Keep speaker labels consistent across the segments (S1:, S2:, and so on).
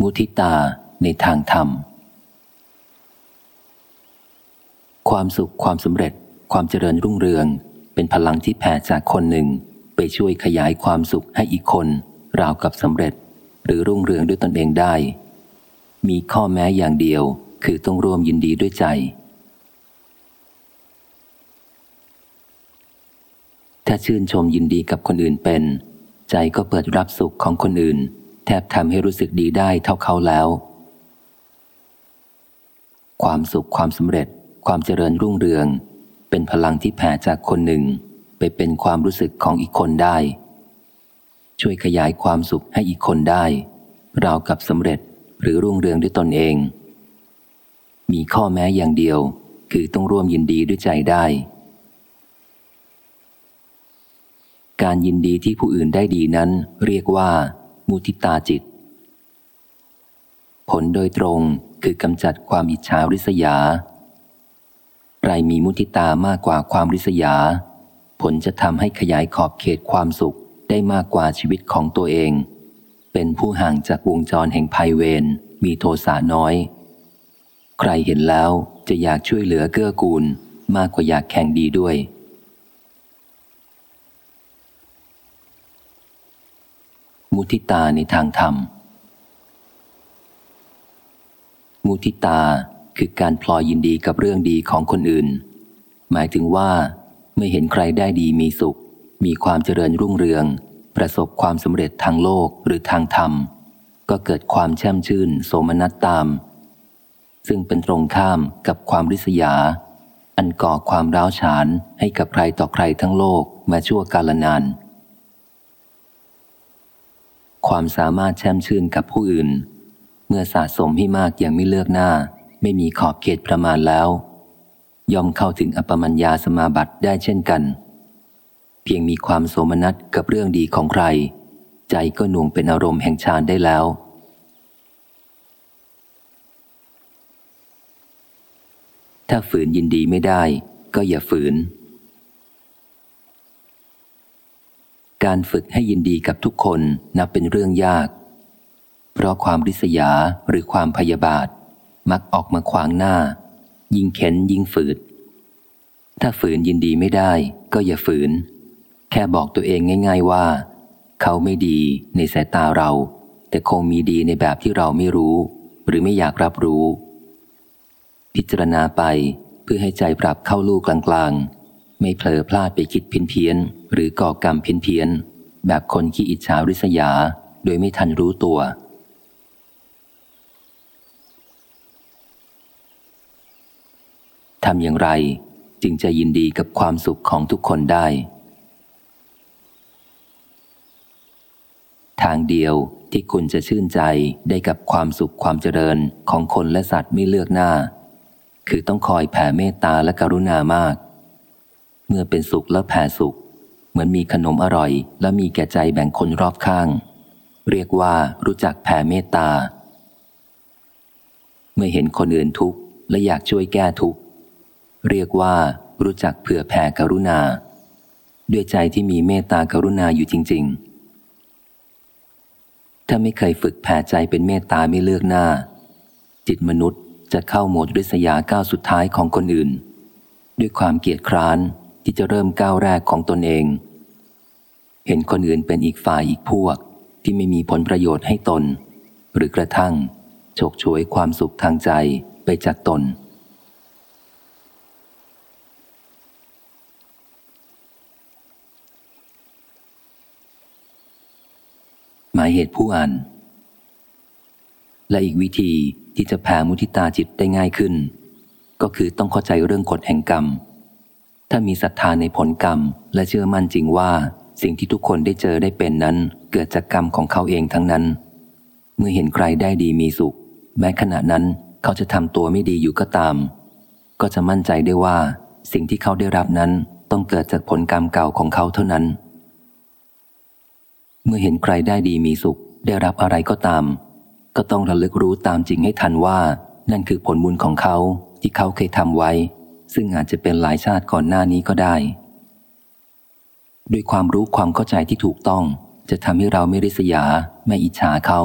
S1: มุทิตาในทางธรรม ความสุขความสำเร็จ ความเจริญรุ่งเรือง เป็นพลังที่แผ่จากคนหนึ่ง ไปช่วยขยายความสุขให้อีกคน ราวกับสำเร็จ หรือรุ่งเรืองด้วยตนเองได้ มีข้อแม้อย่างเดียวคือต้องร่วมยินดีด้วยใจ ถ้าชื่นชมยินดีกับคนอื่นเป็น ใจก็เปิดรับสุขของคนอื่น แทบทำให้รู้สึกดีได้เท่าเขาแล้ว ความสุขความสำเร็จ ความเจริญรุ่งเรือง เป็นพลังที่แผ่จากคนหนึ่ง ไปเป็นความรู้สึกของอีกคนได้ ช่วยขยายความสุขให้อีกคนได้ ราวกับสำเร็จหรือรุ่งเรืองด้วยตนเอง มีข้อแม้อย่างเดียวคือต้องร่วมยินดีด้วยใจได้ การยินดีที่ผู้อื่นได้ดีนั้น เรียกว่า มุทิตาจิต ผลโดยตรงคือกำจัดความอิจฉาริษยา ใครมีมุทิตามากกว่าความริษยา ผลจะทำให้ขยายขอบเขตความสุขได้มากกว่าชีวิตของตัวเอง เป็นผู้ห่างจากวงจรแห่งภัยเวรมีโทสะน้อย ใครเห็นแล้วจะอยากช่วยเหลือเกื้อกูลมากกว่าอยากแข่งดีด้วย มุทิตาในทางธรรม มุทิตาคือการพลอยยินดีกับเรื่องดีของคนอื่น หมายถึงว่าไม่เห็นใครได้ดีมีสุข มีความเจริญรุ่งเรือง ประสบความสำเร็จทางโลกหรือทางธรรม ก็เกิดความแช่มชื่น โสมนัสตาม ซึ่งเป็นตรงข้ามกับความริษยา อันก่อความร้าวฉานให้กับใครต่อใครทั้งโลกมาชั่วกาลนาน ความสามารถแช่มชื่นกับผู้อื่น เมื่อสะสมให้มากอย่างไม่เลือกหน้า ไม่มีขอบเขตประมาณแล้ว ย่อมเข้าถึงอปมัญญาสมาบัติได้เช่นกัน เพียงมีความโสมนัสกับเรื่องดีของใคร ใจก็หน่วงเป็นอารมณ์แห่งฌานได้แล้วถ้าฝืนยินดีไม่ได้ ก็อย่าฝืน การฝึกให้ยินดีกับทุกคนนับเป็นเรื่องยาก เพราะความริษยาหรือความพยาบาท มักออกมาขวางหน้า ยิ่งเข็นยิ่งฝืด ถ้าฝืนยินดีไม่ได้ ก็อย่าฝืน แค่บอกตัวเองง่าย ๆว่า เขาไม่ดีในสายตาเรา แต่คงมีดีในแบบที่เราไม่รู้ หรือไม่อยากรับรู้ พิจารณาไปเพื่อให้ใจปรับเข้าลูกกลางๆ ไม่เผลอพลาดไปคิดเพี้ยนเพียนหรือก่อกรรมเพี้ยนเพียนแบบคนขี้อิจฉาริษยา โดยไม่ทันรู้ตัว ทำอย่างไรจึงจะยินดีกับความสุขของทุกคนได้ ทางเดียวที่คุณจะชื่นใจได้กับความสุขความเจริญของคนและสัตว์ไม่เลือกหน้า คือต้องคอยแผ่เมตตาและกรุณามาก เมื่อเป็นสุขแล้วแผ่สุข เหมือนมีขนมอร่อย และมีแก่ใจแบ่งคนรอบข้าง เรียกว่ารู้จักแผ่เมตตา เมื่อเห็นคนอื่นทุกข์และอยากช่วยแก้ทุกข์เรียกว่ารู้จักเผื่อแผ่กรุณา ด้วยใจที่มีเมตตากรุณาอยู่จริง ๆ ถ้าไม่เคยฝึกแผ่ใจเป็นเมตตาไม่เลือกหน้า จิตมนุษย์จะเข้าโหมดริษยาก้าวสุดท้ายของคนอื่น ด้วยความเกียดคร้าน ที่จะเริ่มก้าวแรกของตนเอง เห็นคนอื่นเป็นอีกฝ่ายอีกพวกที่ไม่มีผลประโยชน์ให้ตน หรือกระทั่งฉกฉวยความสุขทางใจไปจากตน หมายเหตุผู้อ่านและอีกวิธีที่จะแผ่มุทิตาจิตได้ง่ายขึ้น ก็คือต้องเข้าใจเรื่องกฎแห่งกรรม ถ้ามีศรัทธาในผลกรรม และเชื่อมั่นจริงว่า สิ่งที่ทุกคนได้เจอได้เป็นนั้น เกิดจากกรรมของเขาเองทั้งนั้น เมื่อเห็นใครได้ดีมีสุข แม้ขณะนั้นเขาจะทำตัวไม่ดีอยู่ก็ตาม ก็จะมั่นใจได้ว่า สิ่งที่เขาได้รับนั้นต้องเกิดจากผลกรรมเก่าของเขาเท่านั้น เมื่อเห็นใครได้ดีมีสุข ได้รับอะไรก็ตาม ก็ต้องระลึกรู้ตามจริงให้ทันว่า นั่นคือผลบุญของเขาที่เขาเคยทำไว้ ซึ่งอาจจะเป็นหลายชาติก่อนหน้านี้ก็ได้ ด้วยความรู้ความเข้าใจที่ถูกต้อง จะทำให้เราไม่ริษยา ไม่อิจฉาเขา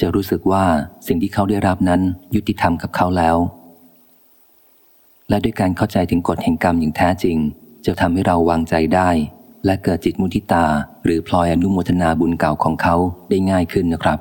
S1: จะรู้สึกว่าสิ่งที่เขาได้รับนั้นยุติธรรมกับเขาแล้ว และด้วยการเข้าใจถึงกฎแห่งกรรมอย่างแท้จริง จะทำให้เราวางใจได้ และเกิดจิตมุทิตา หรือพลอยอนุโมทนาบุญเก่าของเขาได้ง่ายขึ้นนะครับ